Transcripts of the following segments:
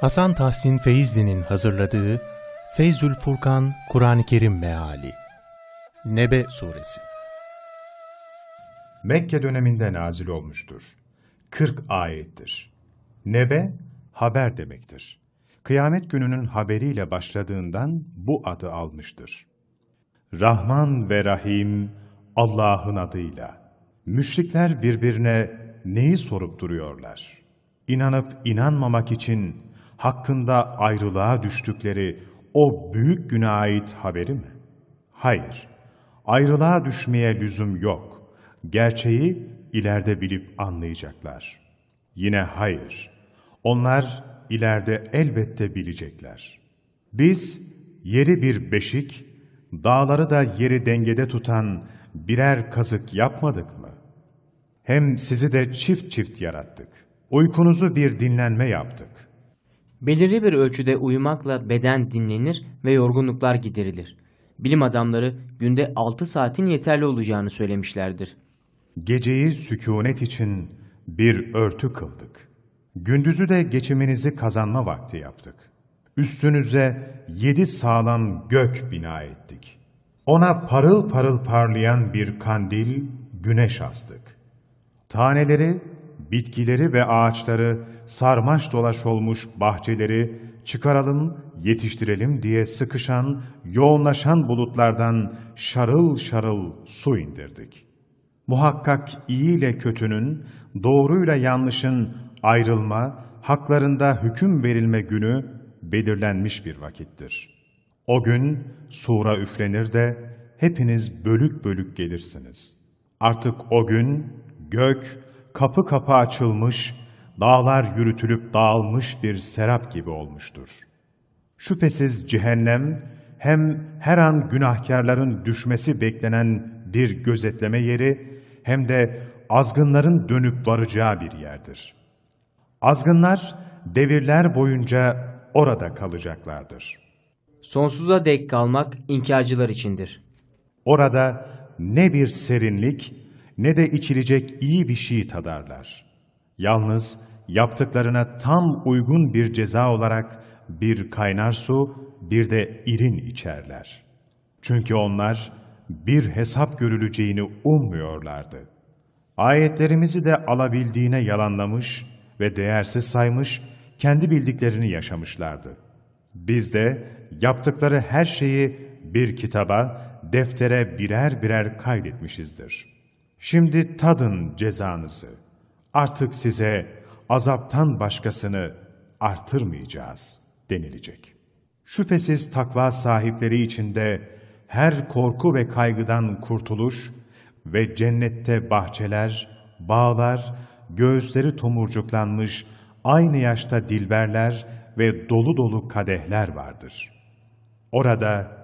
Hasan Tahsin Feyzli'nin hazırladığı Feyzül Furkan Kur'an-ı Kerim Meali Nebe Suresi Mekke döneminde nazil olmuştur. 40 ayettir. Nebe, haber demektir. Kıyamet gününün haberiyle başladığından bu adı almıştır. Rahman ve Rahim, Allah'ın adıyla. Müşrikler birbirine neyi sorup duruyorlar? İnanıp inanmamak için hakkında ayrılığa düştükleri o büyük güne ait haberi mi? Hayır, ayrılığa düşmeye lüzum yok. Gerçeği ileride bilip anlayacaklar. Yine hayır, onlar ileride elbette bilecekler. Biz yeri bir beşik, dağları da yeri dengede tutan birer kazık yapmadık mı? Hem sizi de çift çift yarattık. Uykunuzu bir dinlenme yaptık. Belirli bir ölçüde uyumakla beden dinlenir ve yorgunluklar giderilir. Bilim adamları günde 6 saatin yeterli olacağını söylemişlerdir. Geceyi sükunet için bir örtü kıldık. Gündüzü de geçiminizi kazanma vakti yaptık. Üstünüze yedi sağlam gök bina ettik. Ona parıl parıl parlayan bir kandil, güneş astık. Taneleri, bitkileri ve ağaçları, sarmaş dolaş olmuş bahçeleri çıkaralım, yetiştirelim diye sıkışan, yoğunlaşan bulutlardan şarıl şarıl su indirdik. Muhakkak iyi ile kötünün, doğruyla yanlışın ayrılma, haklarında hüküm verilme günü belirlenmiş bir vakittir. O gün sura üflenir de hepiniz bölük bölük gelirsiniz. Artık o gün gök kapı kapı açılmış, dağlar yürütülüp dağılmış bir serap gibi olmuştur. Şüphesiz cehennem hem her an günahkarların düşmesi beklenen bir gözetleme yeri hem de azgınların dönüp varacağı bir yerdir. Azgınlar devirler boyunca orada kalacaklardır. Sonsuza dek kalmak inkarcılar içindir. Orada ne bir serinlik ne de içilecek iyi bir şey tadarlar. Yalnız yaptıklarına tam uygun bir ceza olarak bir kaynar su, bir de irin içerler. Çünkü onlar bir hesap görüleceğini ummuyorlardı. Ayetlerimizi de alabildiğine yalanlamış ve değersiz saymış, kendi bildiklerini yaşamışlardı. Biz de yaptıkları her şeyi bir kitaba, deftere birer birer kaydetmişizdir. Şimdi tadın cezanızı. Artık size azaptan başkasını artırmayacağız denilecek. Şüphesiz takva sahipleri içinde her korku ve kaygıdan kurtuluş ve cennette bahçeler, bağlar, göğüsleri tomurcuklanmış, aynı yaşta dilberler ve dolu dolu kadehler vardır. Orada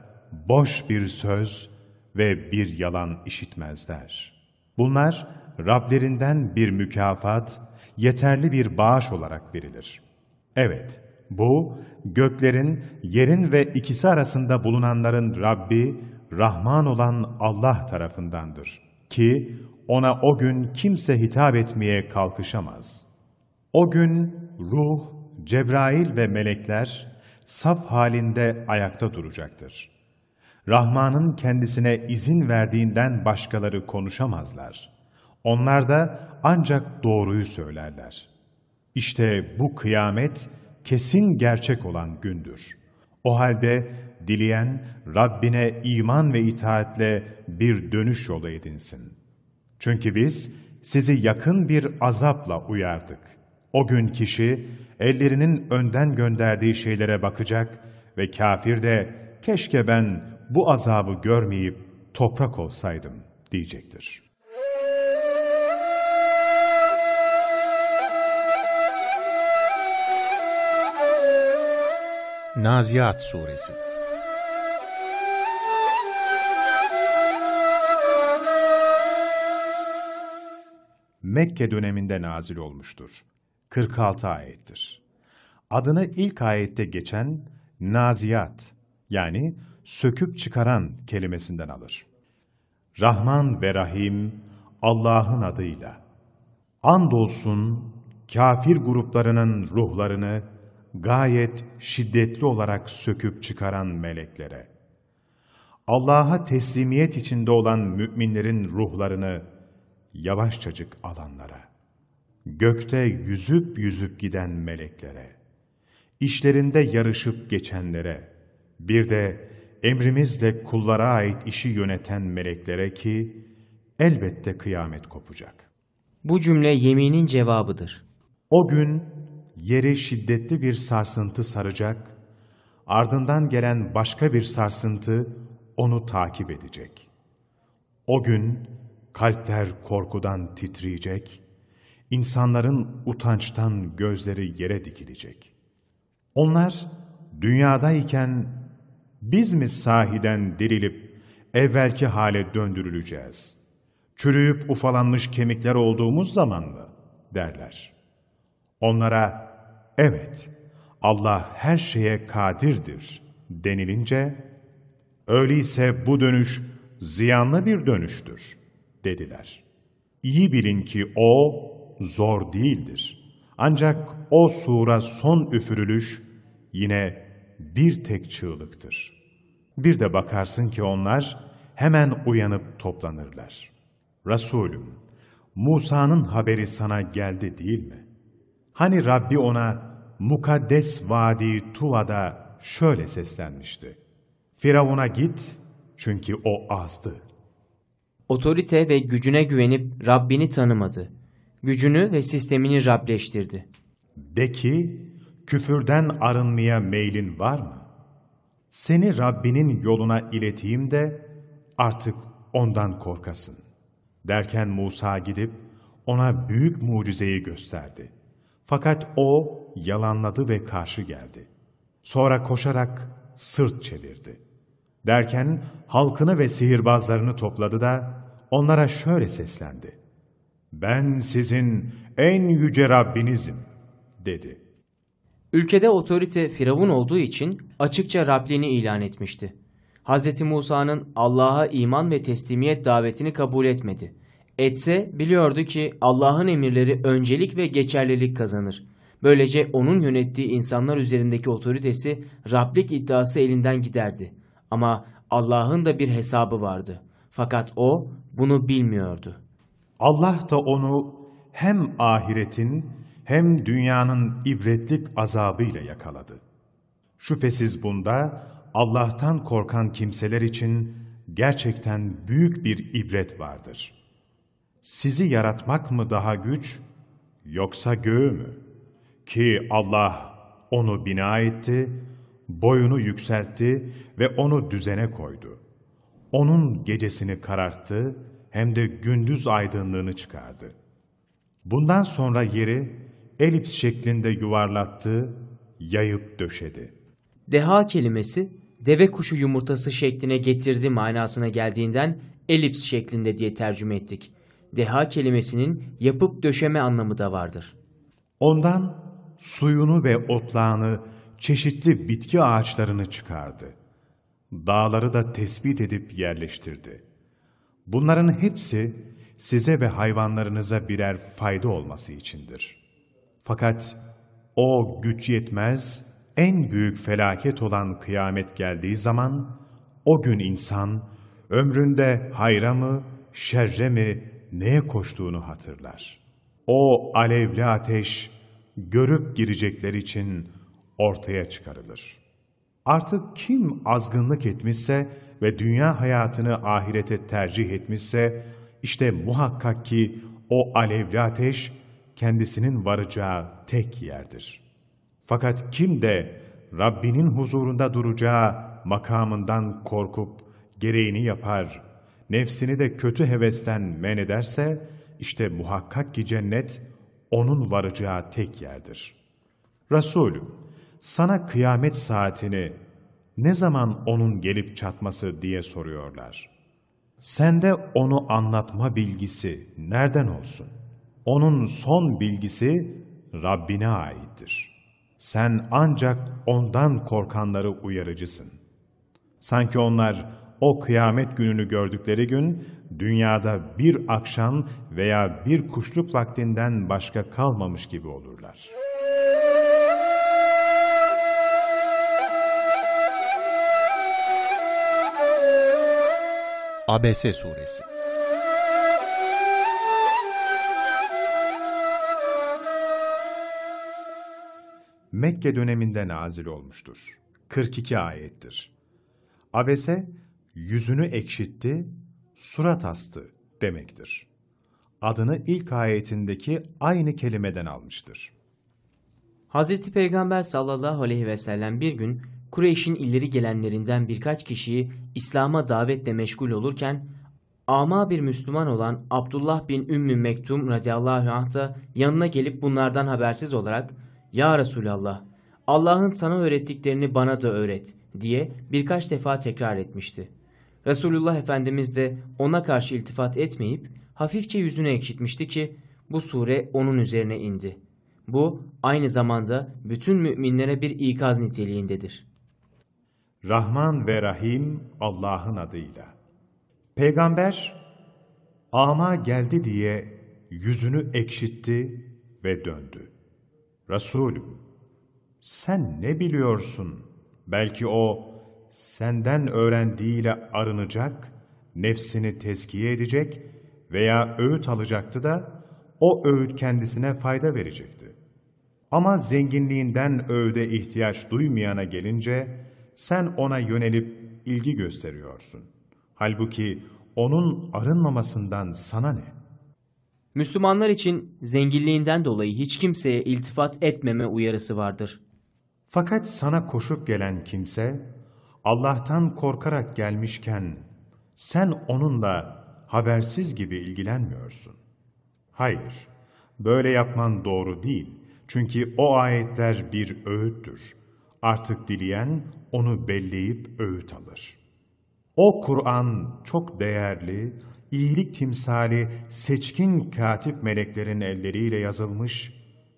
boş bir söz ve bir yalan işitmezler. Bunlar Rablerinden bir mükafat, yeterli bir bağış olarak verilir. Evet, bu göklerin, yerin ve ikisi arasında bulunanların Rabbi, Rahman olan Allah tarafındandır. Ki ona o gün kimse hitap etmeye kalkışamaz. O gün ruh, Cebrail ve melekler saf halinde ayakta duracaktır. Rahman'ın kendisine izin verdiğinden başkaları konuşamazlar. Onlar da ancak doğruyu söylerler. İşte bu kıyamet kesin gerçek olan gündür. O halde dileyen Rabbine iman ve itaatle bir dönüş yolu edinsin. Çünkü biz sizi yakın bir azapla uyardık. O gün kişi ellerinin önden gönderdiği şeylere bakacak ve kafir de keşke ben bu azabı görmeyip toprak olsaydım diyecektir. Naziat Suresi Mekke döneminde nazil olmuştur. 46 ayettir. Adını ilk ayette geçen Naziat yani söküp çıkaran kelimesinden alır. Rahman ve Rahim Allah'ın adıyla. Andolsun kafir gruplarının ruhlarını gayet şiddetli olarak söküp çıkaran meleklere, Allah'a teslimiyet içinde olan müminlerin ruhlarını yavaşçacık alanlara, gökte yüzüp yüzüp giden meleklere, işlerinde yarışıp geçenlere, bir de emrimizle kullara ait işi yöneten meleklere ki, elbette kıyamet kopacak. Bu cümle yeminin cevabıdır. O gün yeri şiddetli bir sarsıntı saracak, ardından gelen başka bir sarsıntı onu takip edecek. O gün kalpler korkudan titreyecek, insanların utançtan gözleri yere dikilecek. Onlar dünyadayken biz mi sahiden dirilip evvelki hale döndürüleceğiz? Çürüyüp ufalanmış kemikler olduğumuz zaman mı? derler. Onlara evet Allah her şeye kadirdir denilince öyleyse bu dönüş ziyanlı bir dönüştür dediler. İyi bilin ki o zor değildir. Ancak o sura son üfürülüş yine bir tek çığlıktır. Bir de bakarsın ki onlar hemen uyanıp toplanırlar. Resulüm, Musa'nın haberi sana geldi değil mi? Hani Rabbi ona mukaddes vadi Tuva'da şöyle seslenmişti. Firavun'a git çünkü o azdı. Otorite ve gücüne güvenip Rabbini tanımadı. Gücünü ve sistemini Rableştirdi. De ki, küfürden arınmaya meylin var mı? Seni Rabbinin yoluna ileteyim de artık ondan korkasın. Derken Musa gidip ona büyük mucizeyi gösterdi. Fakat o yalanladı ve karşı geldi. Sonra koşarak sırt çevirdi. Derken halkını ve sihirbazlarını topladı da onlara şöyle seslendi. Ben sizin en yüce Rabbinizim dedi. Ülkede otorite Firavun olduğu için açıkça Rabliğini ilan etmişti. Hz. Musa'nın Allah'a iman ve teslimiyet davetini kabul etmedi. Etse biliyordu ki Allah'ın emirleri öncelik ve geçerlilik kazanır. Böylece onun yönettiği insanlar üzerindeki otoritesi Rablik iddiası elinden giderdi. Ama Allah'ın da bir hesabı vardı. Fakat o bunu bilmiyordu. Allah da onu hem ahiretin hem dünyanın ibretlik azabıyla yakaladı. Şüphesiz bunda Allah'tan korkan kimseler için gerçekten büyük bir ibret vardır. Sizi yaratmak mı daha güç, yoksa göğü mü? Ki Allah onu bina etti, boyunu yükseltti ve onu düzene koydu. Onun gecesini kararttı, hem de gündüz aydınlığını çıkardı. Bundan sonra yeri elips şeklinde yuvarlattı, yayıp döşedi. Deha kelimesi deve kuşu yumurtası şekline getirdi manasına geldiğinden elips şeklinde diye tercüme ettik. Deha kelimesinin yapıp döşeme anlamı da vardır. Ondan suyunu ve otlağını, çeşitli bitki ağaçlarını çıkardı. Dağları da tespit edip yerleştirdi. Bunların hepsi size ve hayvanlarınıza birer fayda olması içindir. Fakat o güç yetmez, en büyük felaket olan kıyamet geldiği zaman, o gün insan ömründe hayra mı, şerre mi, neye koştuğunu hatırlar. O alevli ateş, görüp girecekler için ortaya çıkarılır. Artık kim azgınlık etmişse ve dünya hayatını ahirete tercih etmişse, işte muhakkak ki o alevli ateş kendisinin varacağı tek yerdir. Fakat kim de Rabbinin huzurunda duracağı makamından korkup gereğini yapar, nefsini de kötü hevesten men ederse, işte muhakkak ki cennet onun varacağı tek yerdir. Resulüm, sana kıyamet saatini ne zaman onun gelip çatması diye soruyorlar. Sende onu anlatma bilgisi nereden olsun? Onun son bilgisi Rabbine aittir. Sen ancak ondan korkanları uyarıcısın. Sanki onlar o kıyamet gününü gördükleri gün, dünyada bir akşam veya bir kuşluk vaktinden başka kalmamış gibi olurlar. ABS Suresi Mekke döneminde nazil olmuştur. 42 ayettir. Abese, yüzünü ekşitti, surat astı demektir. Adını ilk ayetindeki aynı kelimeden almıştır. Hazreti Peygamber sallallahu aleyhi ve sellem bir gün Kureyş'in ileri gelenlerinden birkaç kişiyi İslam'a davetle meşgul olurken ama bir Müslüman olan Abdullah bin Ümmü Mektum radıyallahu anh da yanına gelip bunlardan habersiz olarak Ya Resulallah Allah'ın sana öğrettiklerini bana da öğret diye birkaç defa tekrar etmişti. Resulullah Efendimiz de ona karşı iltifat etmeyip hafifçe yüzünü ekşitmişti ki bu sure onun üzerine indi. Bu aynı zamanda bütün müminlere bir ikaz niteliğindedir. Rahman ve Rahim Allah'ın adıyla. Peygamber, ama geldi diye yüzünü ekşitti ve döndü. Resulüm, sen ne biliyorsun? Belki o, senden öğrendiğiyle arınacak, nefsini tezkiye edecek veya öğüt alacaktı da, o öğüt kendisine fayda verecekti. Ama zenginliğinden öğüde ihtiyaç duymayana gelince, sen ona yönelip ilgi gösteriyorsun. Halbuki onun arınmamasından sana ne? Müslümanlar için zenginliğinden dolayı hiç kimseye iltifat etmeme uyarısı vardır. Fakat sana koşup gelen kimse, Allah'tan korkarak gelmişken, sen onunla habersiz gibi ilgilenmiyorsun. Hayır, böyle yapman doğru değil. Çünkü o ayetler bir öğüttür. Artık dileyen onu belleyip öğüt alır. O Kur'an çok değerli, iyilik timsali seçkin katip meleklerin elleriyle yazılmış,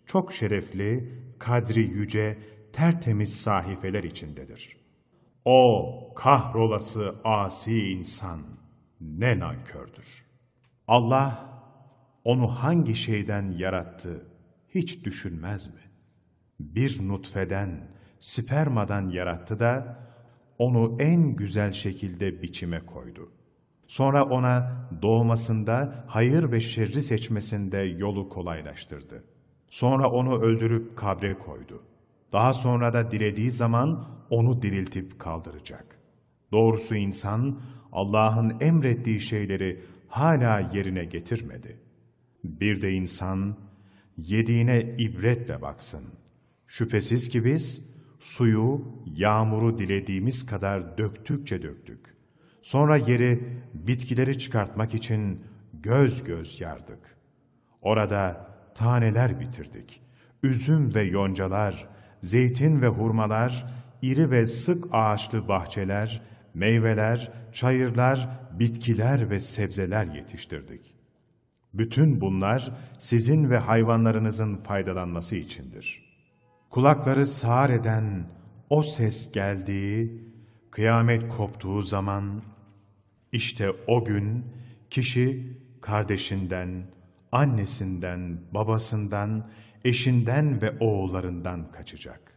çok şerefli, kadri yüce, tertemiz sahifeler içindedir. O kahrolası asi insan ne nankördür. Allah onu hangi şeyden yarattı hiç düşünmez mi? Bir nutfeden, spermadan yarattı da onu en güzel şekilde biçime koydu. Sonra ona doğmasında hayır ve şerri seçmesinde yolu kolaylaştırdı. Sonra onu öldürüp kabre koydu. Daha sonra da dilediği zaman onu diriltip kaldıracak. Doğrusu insan Allah'ın emrettiği şeyleri hala yerine getirmedi. Bir de insan yediğine ibretle baksın. Şüphesiz ki biz suyu, yağmuru dilediğimiz kadar döktükçe döktük. Sonra yeri bitkileri çıkartmak için göz göz yardık. Orada taneler bitirdik. Üzüm ve yoncalar, zeytin ve hurmalar, iri ve sık ağaçlı bahçeler, meyveler, çayırlar, bitkiler ve sebzeler yetiştirdik. Bütün bunlar sizin ve hayvanlarınızın faydalanması içindir. Kulakları sağır eden o ses geldiği, kıyamet koptuğu zaman, işte o gün kişi kardeşinden, annesinden, babasından, eşinden ve oğullarından kaçacak.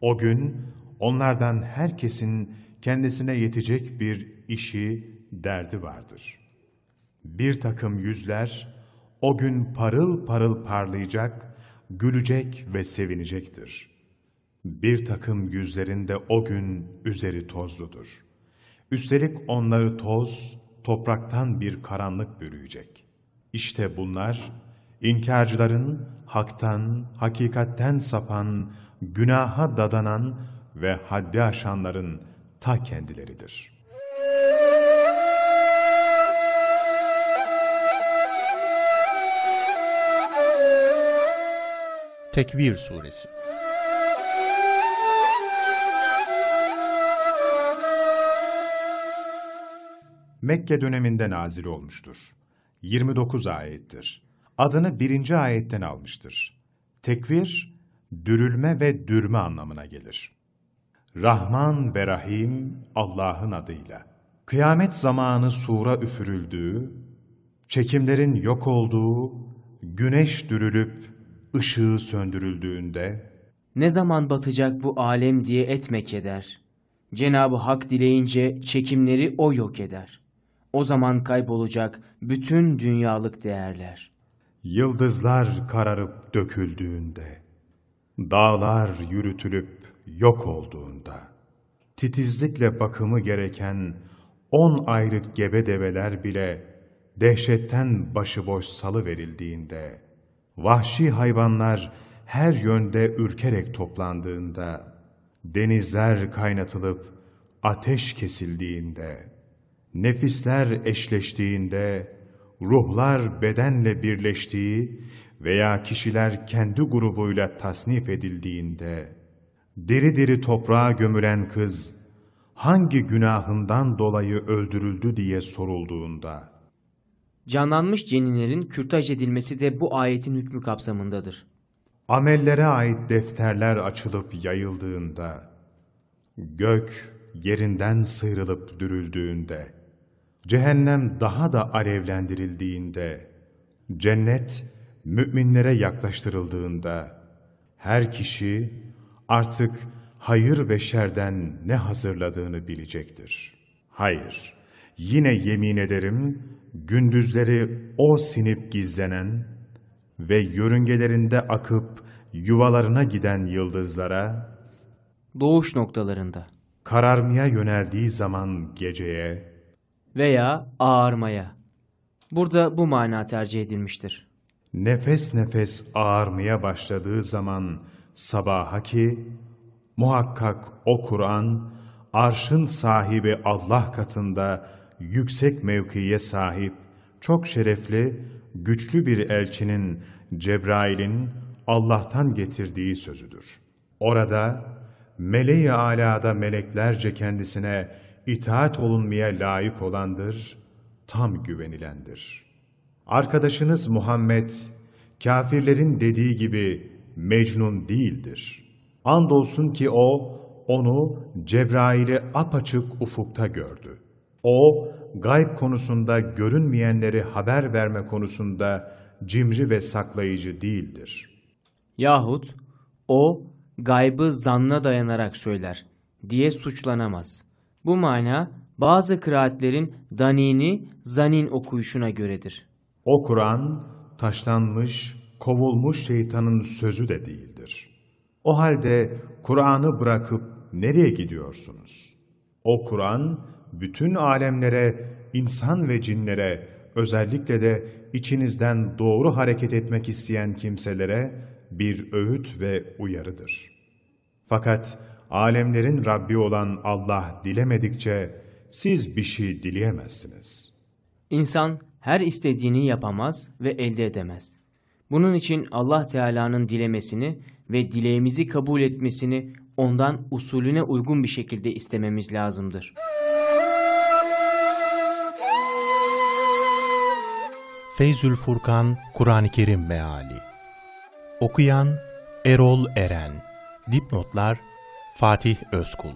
O gün onlardan herkesin kendisine yetecek bir işi, derdi vardır. Bir takım yüzler o gün parıl parıl parlayacak, gülecek ve sevinecektir. Bir takım yüzlerinde o gün üzeri tozludur. Üstelik onları toz, topraktan bir karanlık bürüyecek. İşte bunlar, inkarcıların haktan, hakikatten sapan, günaha dadanan ve haddi aşanların ta kendileridir.'' Tekvir Suresi Mekke döneminde nazil olmuştur. 29 ayettir. Adını birinci ayetten almıştır. Tekvir, dürülme ve dürme anlamına gelir. Rahman ve Rahim Allah'ın adıyla. Kıyamet zamanı sura üfürüldüğü, çekimlerin yok olduğu, güneş dürülüp ışığı söndürüldüğünde, Ne zaman batacak bu alem diye etmek eder. Cenab-ı Hak dileyince çekimleri O yok eder. O zaman kaybolacak bütün dünyalık değerler. Yıldızlar kararıp döküldüğünde, dağlar yürütülüp yok olduğunda, titizlikle bakımı gereken on aylık gebe develer bile dehşetten başıboş salı verildiğinde, vahşi hayvanlar her yönde ürkerek toplandığında, denizler kaynatılıp ateş kesildiğinde, nefisler eşleştiğinde, ruhlar bedenle birleştiği veya kişiler kendi grubuyla tasnif edildiğinde, diri diri toprağa gömülen kız, hangi günahından dolayı öldürüldü diye sorulduğunda, Canlanmış ceninlerin kürtaj edilmesi de bu ayetin hükmü kapsamındadır. amellere ait defterler açılıp yayıldığında, gök yerinden sıyrılıp dürüldüğünde, cehennem daha da alevlendirildiğinde, cennet müminlere yaklaştırıldığında, her kişi artık hayır ve şerden ne hazırladığını bilecektir. Hayır, yine yemin ederim, gündüzleri o sinip gizlenen ve yörüngelerinde akıp yuvalarına giden yıldızlara, Doğuş noktalarında kararmaya yöneldiği zaman geceye, veya ağarmaya. Burada bu mana tercih edilmiştir. nefes nefes ağarmaya başladığı zaman sabaha ki, muhakkak o Kur'an, arşın sahibi Allah katında yüksek mevkiye sahip, çok şerefli, güçlü bir elçinin Cebrail'in Allah'tan getirdiği sözüdür. Orada, meleği alada meleklerce kendisine itaat olunmaya layık olandır, tam güvenilendir. Arkadaşınız Muhammed, kafirlerin dediği gibi Mecnun değildir. Andolsun ki o, onu Cebrail'i apaçık ufukta gördü. O, gayb konusunda görünmeyenleri haber verme konusunda cimri ve saklayıcı değildir. Yahut o gaybı zanna dayanarak söyler diye suçlanamaz. Bu mana bazı kıraatlerin danini zanin okuyuşuna göredir. O Kur'an, taşlanmış, kovulmuş şeytanın sözü de değildir. O halde Kur'an'ı bırakıp nereye gidiyorsunuz? O Kur'an, bütün alemlere, insan ve cinlere, özellikle de içinizden doğru hareket etmek isteyen kimselere bir öğüt ve uyarıdır. Fakat alemlerin Rabbi olan Allah dilemedikçe siz bir şey dileyemezsiniz. İnsan her istediğini yapamaz ve elde edemez. Bunun için Allah Teala'nın dilemesini ve dileğimizi kabul etmesini ondan usulüne uygun bir şekilde istememiz lazımdır. Feyzül Furkan Kur'an-ı Kerim Meali Okuyan Erol Eren Dipnotlar Fatih Özkul